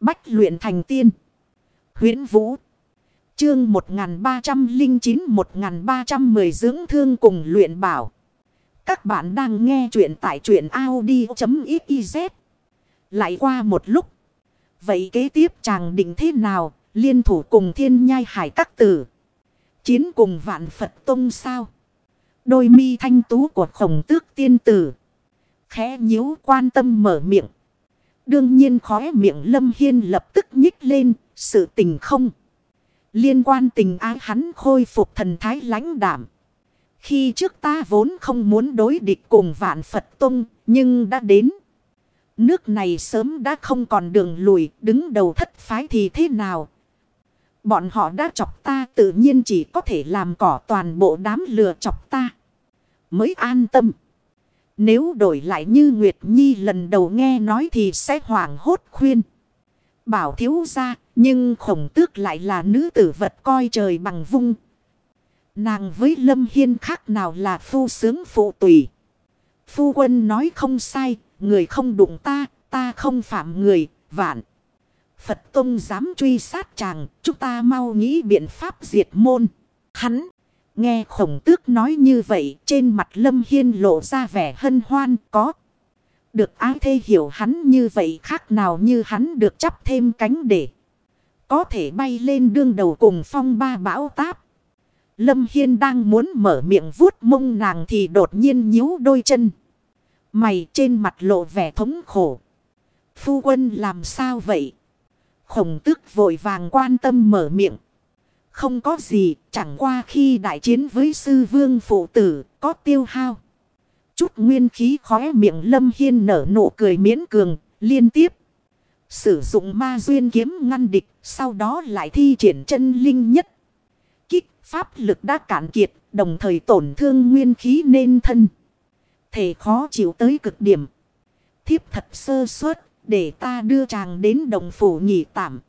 Bách luyện thành tiên. huyễn Vũ. Chương 1309-1310 dưỡng thương cùng luyện bảo. Các bạn đang nghe truyện tại truyện Audi.xyz. Lại qua một lúc. Vậy kế tiếp chàng định thế nào? Liên thủ cùng thiên nhai hải các tử. Chiến cùng vạn Phật Tông sao? Đôi mi thanh tú của khổng tước tiên tử. Khẽ nhíu quan tâm mở miệng. Đương nhiên khóe miệng Lâm Hiên lập tức nhích lên. Sự tình không. Liên quan tình ái hắn khôi phục thần thái lãnh đảm. Khi trước ta vốn không muốn đối địch cùng vạn Phật Tông. Nhưng đã đến. Nước này sớm đã không còn đường lùi. Đứng đầu thất phái thì thế nào? Bọn họ đã chọc ta, tự nhiên chỉ có thể làm cỏ toàn bộ đám lừa chọc ta. Mới an tâm. Nếu đổi lại như Nguyệt Nhi lần đầu nghe nói thì sẽ hoảng hốt khuyên. Bảo thiếu ra, nhưng khổng tước lại là nữ tử vật coi trời bằng vung. Nàng với Lâm Hiên khác nào là phu sướng phụ tùy. Phu quân nói không sai, người không đụng ta, ta không phạm người, vạn. Phật Tông dám truy sát chàng, chúng ta mau nghĩ biện pháp diệt môn. Hắn, nghe khổng tước nói như vậy, trên mặt Lâm Hiên lộ ra vẻ hân hoan có. Được ái thê hiểu hắn như vậy khác nào như hắn được chắp thêm cánh để. Có thể bay lên đương đầu cùng phong ba bão táp. Lâm Hiên đang muốn mở miệng vuốt mông nàng thì đột nhiên nhíu đôi chân. Mày trên mặt lộ vẻ thống khổ. Phu quân làm sao vậy? Khổng tước vội vàng quan tâm mở miệng. Không có gì, chẳng qua khi đại chiến với sư vương phụ tử, có tiêu hao. Chút nguyên khí khóe miệng lâm hiên nở nụ cười miễn cường, liên tiếp. Sử dụng ma duyên kiếm ngăn địch, sau đó lại thi triển chân linh nhất. Kích pháp lực đã cạn kiệt, đồng thời tổn thương nguyên khí nên thân. Thể khó chịu tới cực điểm. Thiếp thật sơ suất, để ta đưa chàng đến đồng phủ nhị tạm.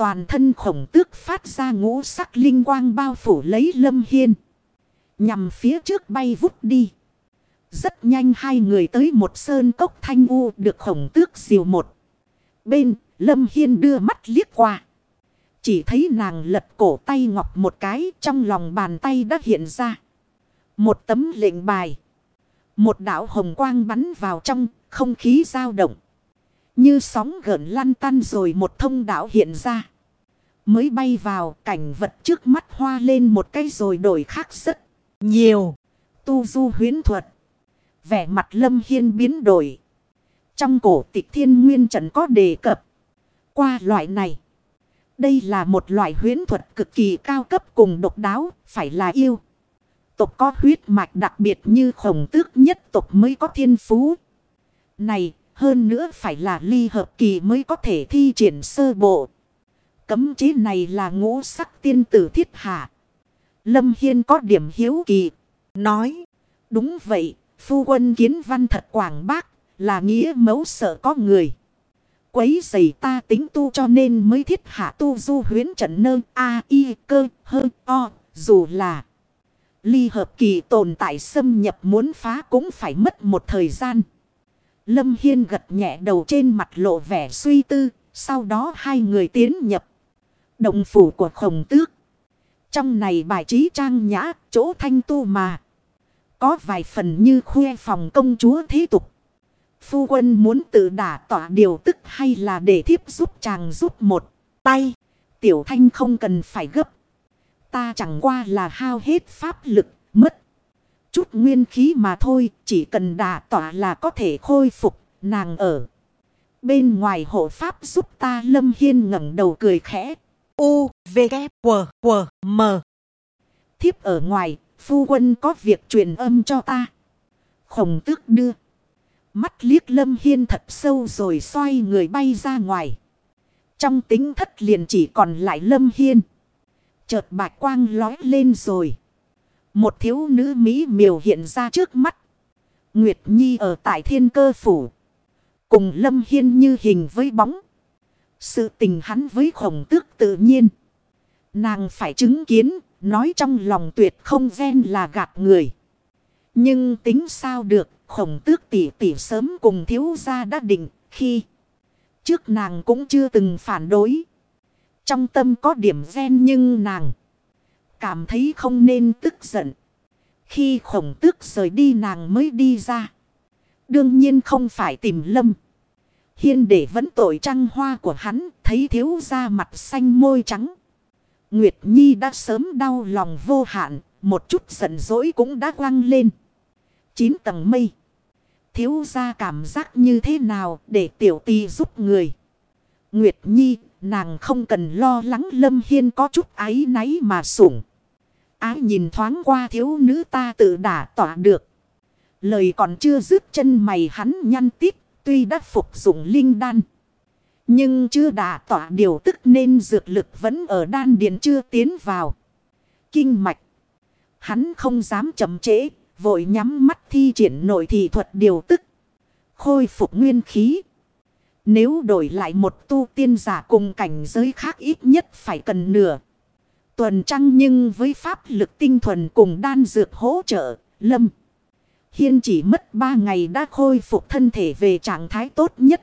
Toàn thân khổng tước phát ra ngũ sắc linh quang bao phủ lấy lâm hiên. Nhằm phía trước bay vút đi. Rất nhanh hai người tới một sơn cốc thanh u được khổng tước diều một. Bên, Lâm Hiên đưa mắt liếc qua. Chỉ thấy nàng lật cổ tay ngọc một cái trong lòng bàn tay đã hiện ra. Một tấm lệnh bài. Một đảo hồng quang bắn vào trong không khí dao động. Như sóng gần lăn tăn rồi một thông đảo hiện ra. Mới bay vào, cảnh vật trước mắt hoa lên một cái rồi đổi khác rất nhiều. Tu du huyến thuật. Vẻ mặt lâm hiên biến đổi. Trong cổ tịch thiên nguyên trận có đề cập. Qua loại này. Đây là một loại huyến thuật cực kỳ cao cấp cùng độc đáo. Phải là yêu. Tộc có huyết mạch đặc biệt như khổng tước nhất tộc mới có thiên phú. Này hơn nữa phải là ly hợp kỳ mới có thể thi triển sơ bộ. Cấm chế này là ngũ sắc tiên tử thiết hạ. Lâm Hiên có điểm hiếu kỳ. Nói. Đúng vậy. Phu quân kiến văn thật quảng bác. Là nghĩa mấu sợ có người. Quấy giày ta tính tu cho nên mới thiết hạ tu du huyến trận nơ A y cơ hơ o. Dù là. Ly hợp kỳ tồn tại xâm nhập muốn phá cũng phải mất một thời gian. Lâm Hiên gật nhẹ đầu trên mặt lộ vẻ suy tư. Sau đó hai người tiến nhập. Động phủ của khổng tước. Trong này bài trí trang nhã, chỗ thanh tu mà. Có vài phần như khuê phòng công chúa thế tục. Phu quân muốn tự đả tỏa điều tức hay là để thiếp giúp chàng giúp một tay. Tiểu thanh không cần phải gấp. Ta chẳng qua là hao hết pháp lực, mất chút nguyên khí mà thôi, chỉ cần đà tỏa là có thể khôi phục, nàng ở. Bên ngoài hộ pháp giúp ta Lâm Hiên ngẩng đầu cười khẽ. U, V, K, W, W, M. Thiếp ở ngoài, phu quân có việc truyền âm cho ta. Khổng tước đưa. Mắt liếc Lâm Hiên thật sâu rồi xoay người bay ra ngoài. Trong tính thất liền chỉ còn lại Lâm Hiên. Chợt bạch quang lói lên rồi. Một thiếu nữ Mỹ miều hiện ra trước mắt. Nguyệt Nhi ở tại thiên cơ phủ. Cùng Lâm Hiên như hình với bóng. Sự tình hắn với khổng tước tự nhiên. Nàng phải chứng kiến, nói trong lòng tuyệt không ghen là gạt người. Nhưng tính sao được, khổng tước tỷ tỷ sớm cùng thiếu gia đã định, khi Trước nàng cũng chưa từng phản đối. Trong tâm có điểm ghen nhưng nàng cảm thấy không nên tức giận. Khi khổng tước rời đi nàng mới đi ra. Đương nhiên không phải tìm lâm. Hiên để vẫn tội trăng hoa của hắn thấy thiếu da mặt xanh môi trắng. Nguyệt Nhi đã sớm đau lòng vô hạn, một chút giận dỗi cũng đã quăng lên. Chín tầng mây. Thiếu ra cảm giác như thế nào để tiểu ti giúp người. Nguyệt Nhi, nàng không cần lo lắng Lâm Hiên có chút ái náy mà sủng. Ái nhìn thoáng qua thiếu nữ ta tự đả tỏa được. Lời còn chưa dứt chân mày hắn nhăn tít, tuy đã phục dụng linh đan. Nhưng chưa đả tỏa điều tức nên dược lực vẫn ở đan điền chưa tiến vào. Kinh mạch. Hắn không dám chậm trễ, vội nhắm mắt thi triển nội thị thuật điều tức. Khôi phục nguyên khí. Nếu đổi lại một tu tiên giả cùng cảnh giới khác ít nhất phải cần nửa. Tuần trăng nhưng với pháp lực tinh thuần cùng đan dược hỗ trợ, lâm. Hiên chỉ mất ba ngày đã khôi phục thân thể về trạng thái tốt nhất.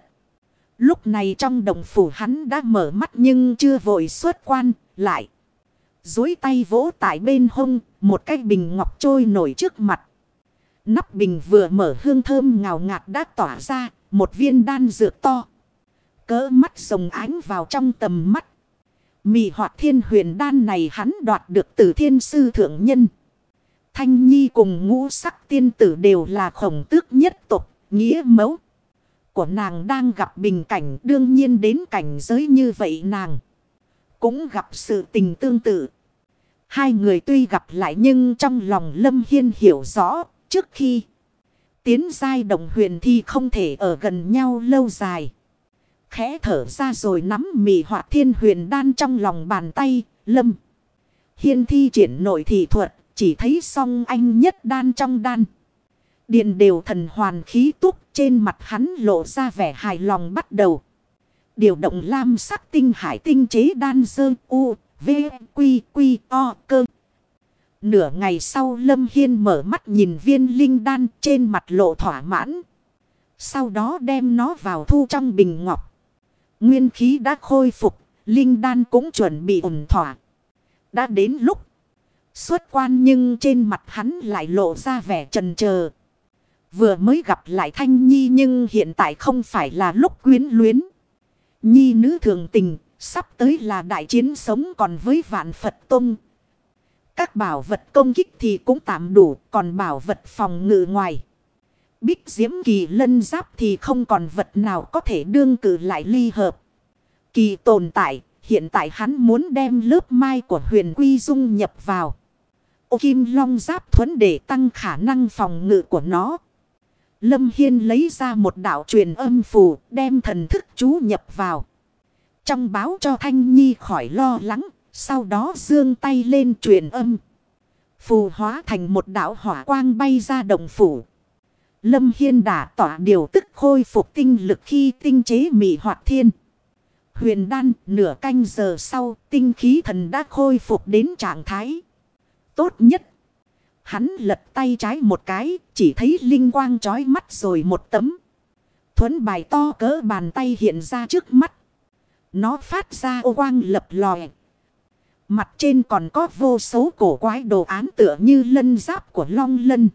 Lúc này trong đồng phủ hắn đã mở mắt nhưng chưa vội xuất quan, lại. Dối tay vỗ tại bên hông, một cái bình ngọc trôi nổi trước mặt. Nắp bình vừa mở hương thơm ngào ngạt đã tỏa ra, một viên đan dược to. Cỡ mắt rồng ánh vào trong tầm mắt. Mị hoạt thiên huyền đan này hắn đoạt được từ thiên sư thượng nhân. Thanh Nhi cùng ngũ sắc tiên tử đều là khổng tước nhất tục, nghĩa mẫu. Của nàng đang gặp bình cảnh đương nhiên đến cảnh giới như vậy nàng. Cũng gặp sự tình tương tự. Hai người tuy gặp lại nhưng trong lòng Lâm Hiên hiểu rõ trước khi tiến giai động huyền thì không thể ở gần nhau lâu dài. Khẽ thở ra rồi nắm mì họa thiên huyền đan trong lòng bàn tay, Lâm. Hiên thi triển nội thị thuật chỉ thấy song anh nhất đan trong đan. Điện đều thần hoàn khí túc trên mặt hắn lộ ra vẻ hài lòng bắt đầu. Điều động lam sắc tinh hải tinh chế đan dơ u, v, quy, quy, o, cơ. Nửa ngày sau Lâm Hiên mở mắt nhìn viên linh đan trên mặt lộ thỏa mãn. Sau đó đem nó vào thu trong bình ngọc. Nguyên khí đã khôi phục, linh đan cũng chuẩn bị ổn thỏa. Đã đến lúc Xuất quan nhưng trên mặt hắn lại lộ ra vẻ trần chờ Vừa mới gặp lại Thanh Nhi nhưng hiện tại không phải là lúc quyến luyến. Nhi nữ thường tình, sắp tới là đại chiến sống còn với vạn Phật Tông. Các bảo vật công kích thì cũng tạm đủ, còn bảo vật phòng ngự ngoài. Bích diễm kỳ lân giáp thì không còn vật nào có thể đương cử lại ly hợp. Kỳ tồn tại, hiện tại hắn muốn đem lớp mai của huyền quy dung nhập vào. Ô kim long giáp thuẫn để tăng khả năng phòng ngự của nó. Lâm Hiên lấy ra một đạo truyền âm phù đem thần thức chú nhập vào. Trong báo cho Thanh Nhi khỏi lo lắng. Sau đó dương tay lên truyền âm. Phù hóa thành một đạo hỏa quang bay ra đồng phủ. Lâm Hiên đã tỏa điều tức khôi phục tinh lực khi tinh chế mị hoạt thiên. Huyền đan nửa canh giờ sau tinh khí thần đã khôi phục đến trạng thái tốt nhất. Hắn lật tay trái một cái, chỉ thấy linh quang trói mắt rồi một tấm. Thuấn bài to cỡ bàn tay hiện ra trước mắt. Nó phát ra ô quang lập lòe. Mặt trên còn có vô số cổ quái đồ án tựa như lân giáp của long lân.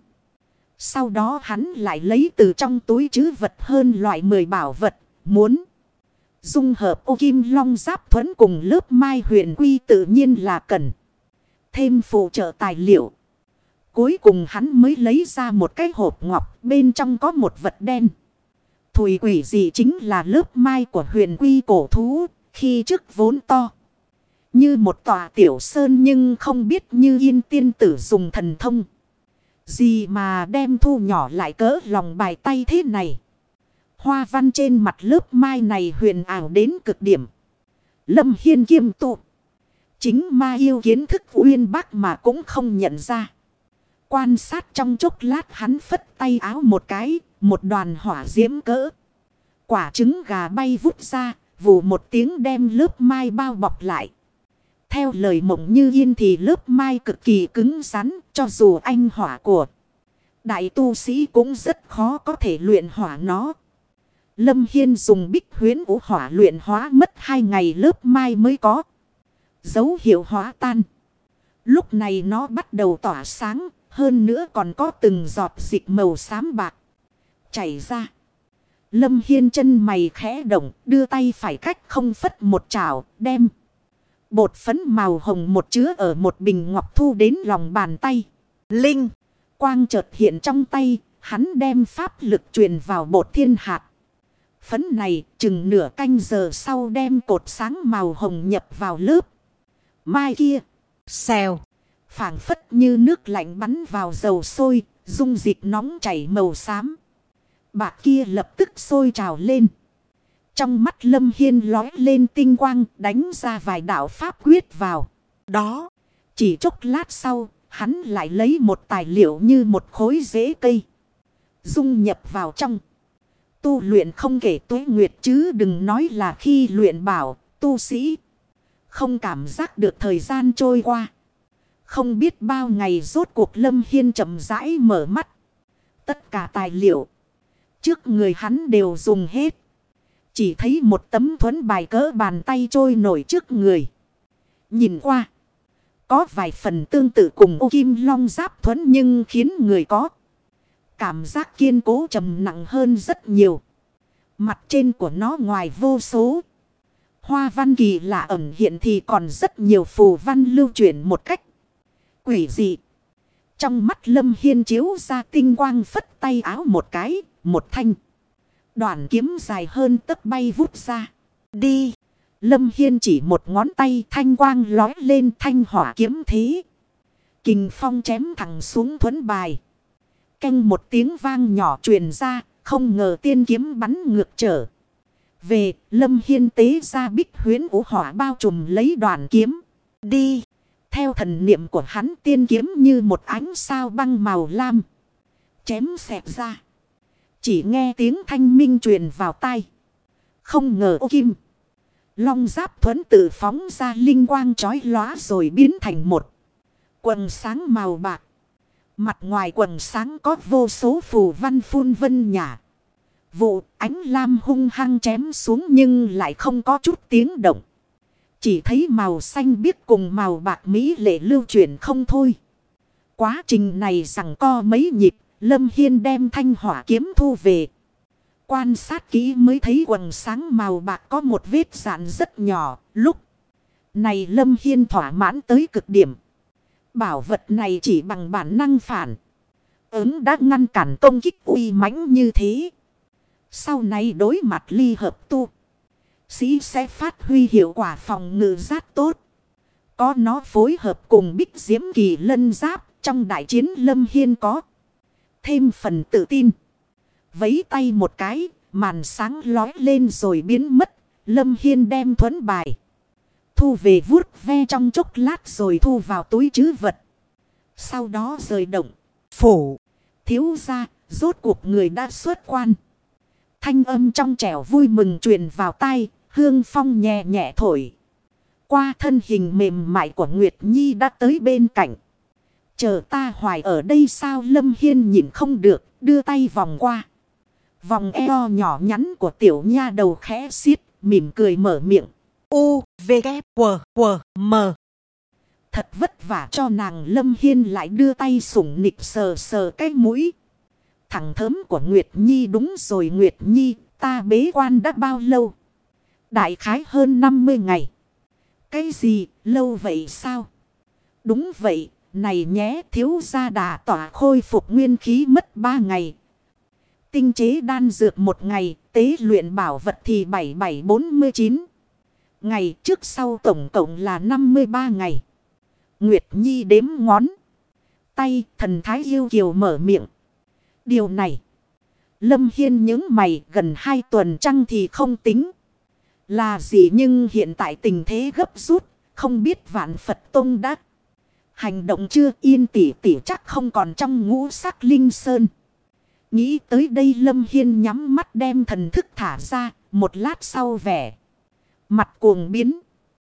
Sau đó hắn lại lấy từ trong túi chứ vật hơn loại 10 bảo vật, muốn dung hợp ô kim long giáp thuẫn cùng lớp mai huyền quy tự nhiên là cần thêm phụ trợ tài liệu. Cuối cùng hắn mới lấy ra một cái hộp ngọc bên trong có một vật đen. Thùy quỷ gì chính là lớp mai của huyền quy cổ thú khi trước vốn to. Như một tòa tiểu sơn nhưng không biết như yên tiên tử dùng thần thông. Gì mà đem thu nhỏ lại cỡ lòng bài tay thế này. Hoa văn trên mặt lớp mai này huyền ảo đến cực điểm. Lâm Hiên kiêm tụ. Chính ma yêu kiến thức uyên bác mà cũng không nhận ra. Quan sát trong chốc lát hắn phất tay áo một cái, một đoàn hỏa diễm cỡ. Quả trứng gà bay vút ra, vù một tiếng đem lớp mai bao bọc lại. Theo lời mộng như yên thì lớp mai cực kỳ cứng rắn, cho dù anh hỏa của đại tu sĩ cũng rất khó có thể luyện hỏa nó. Lâm Hiên dùng bích huyến vũ hỏa luyện hóa mất hai ngày lớp mai mới có. Dấu hiệu hóa tan. Lúc này nó bắt đầu tỏa sáng, hơn nữa còn có từng giọt dịch màu xám bạc. Chảy ra. Lâm Hiên chân mày khẽ động, đưa tay phải cách không phất một chảo, đem. Bột phấn màu hồng một chứa ở một bình ngọc thu đến lòng bàn tay. Linh, quang chợt hiện trong tay, hắn đem pháp lực truyền vào bột thiên hạt. Phấn này chừng nửa canh giờ sau đem cột sáng màu hồng nhập vào lớp. Mai kia, xèo, phảng phất như nước lạnh bắn vào dầu sôi, dung dịch nóng chảy màu xám. Bạc kia lập tức sôi trào lên. Trong mắt Lâm Hiên lói lên tinh quang đánh ra vài đạo pháp quyết vào. Đó, chỉ chốc lát sau, hắn lại lấy một tài liệu như một khối rễ cây. Dung nhập vào trong. Tu luyện không kể tuế nguyệt chứ đừng nói là khi luyện bảo, tu sĩ. Không cảm giác được thời gian trôi qua. Không biết bao ngày rốt cuộc Lâm Hiên chậm rãi mở mắt. Tất cả tài liệu trước người hắn đều dùng hết. Chỉ thấy một tấm thuẫn bài cỡ bàn tay trôi nổi trước người. Nhìn qua. Có vài phần tương tự cùng ô kim long giáp thuẫn nhưng khiến người có. Cảm giác kiên cố trầm nặng hơn rất nhiều. Mặt trên của nó ngoài vô số. Hoa văn kỳ lạ ẩn hiện thì còn rất nhiều phù văn lưu chuyển một cách. Quỷ dị. Trong mắt Lâm Hiên chiếu ra tinh quang phất tay áo một cái, một thanh. Đoạn kiếm dài hơn tấc bay vút ra. Đi. Lâm Hiên chỉ một ngón tay thanh quang lói lên thanh hỏa kiếm thế. Kình phong chém thẳng xuống thuấn bài. Canh một tiếng vang nhỏ truyền ra, không ngờ tiên kiếm bắn ngược trở. Về, Lâm Hiên tế ra bích huyến vũ hỏa bao trùm lấy đoàn kiếm. Đi. Theo thần niệm của hắn tiên kiếm như một ánh sao băng màu lam. Chém xẹp ra. Chỉ nghe tiếng thanh minh truyền vào tai. Không ngờ ô kim. Long giáp thuẫn tự phóng ra linh quang chói lóa rồi biến thành một. Quần sáng màu bạc. Mặt ngoài quần sáng có vô số phù văn phun vân nhả. Vụ ánh lam hung hăng chém xuống nhưng lại không có chút tiếng động. Chỉ thấy màu xanh biếc cùng màu bạc mỹ lệ lưu chuyển không thôi. Quá trình này rằng co mấy nhịp Lâm Hiên đem thanh hỏa kiếm thu về. Quan sát kỹ mới thấy quần sáng màu bạc có một vết dạn rất nhỏ. Lúc này Lâm Hiên thỏa mãn tới cực điểm. Bảo vật này chỉ bằng bản năng phản. Ứng đã ngăn cản công kích uy mãnh như thế. Sau này đối mặt ly hợp tu. Sĩ sẽ phát huy hiệu quả phòng ngự giáp tốt. Có nó phối hợp cùng bích diễm kỳ lân giáp. Trong đại chiến Lâm Hiên có thêm phần tự tin. Vấy tay một cái, màn sáng lói lên rồi biến mất. Lâm Hiên đem thuẫn bài. Thu về vuốt ve trong chốc lát rồi thu vào túi chứ vật. Sau đó rời động. Phổ. Thiếu ra, rốt cuộc người đã xuất quan. Thanh âm trong trẻo vui mừng truyền vào tay, hương phong nhẹ nhẹ thổi. Qua thân hình mềm mại của Nguyệt Nhi đã tới bên cạnh. Chờ ta hoài ở đây sao Lâm Hiên nhìn không được, đưa tay vòng qua. Vòng eo nhỏ nhắn của tiểu nha đầu khẽ xiết, mỉm cười mở miệng. U, V, K, W, W, M. Thật vất vả cho nàng Lâm Hiên lại đưa tay sủng nịch sờ sờ cái mũi. Thằng thớm của Nguyệt Nhi đúng rồi Nguyệt Nhi, ta bế quan đã bao lâu? Đại khái hơn 50 ngày. Cái gì, lâu vậy sao? Đúng vậy, này nhé thiếu gia đà tỏa khôi phục nguyên khí mất ba ngày. Tinh chế đan dược một ngày, tế luyện bảo vật thì 7749. Ngày trước sau tổng cộng là 53 ngày. Nguyệt Nhi đếm ngón. Tay thần thái yêu kiều mở miệng. Điều này. Lâm Hiên những mày gần hai tuần trăng thì không tính. Là gì nhưng hiện tại tình thế gấp rút. Không biết vạn Phật Tông đắc. Hành động chưa yên tỉ tỉ chắc không còn trong ngũ sắc linh sơn. Nghĩ tới đây Lâm Hiên nhắm mắt đem thần thức thả ra, một lát sau vẻ. Mặt cuồng biến.